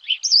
you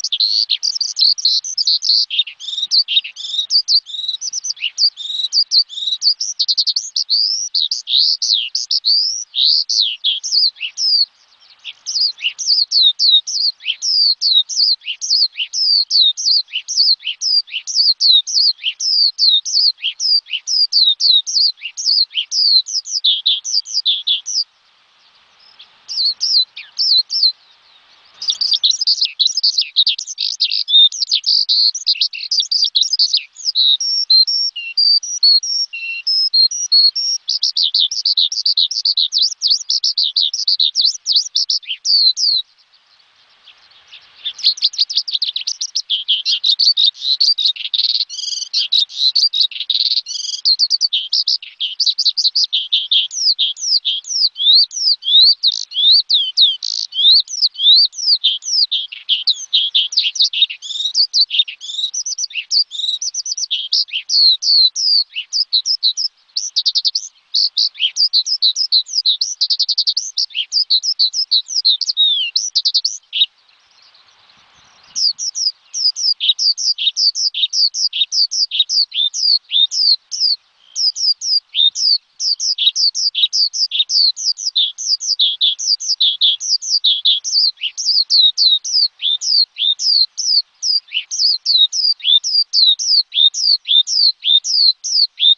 you. Thank you.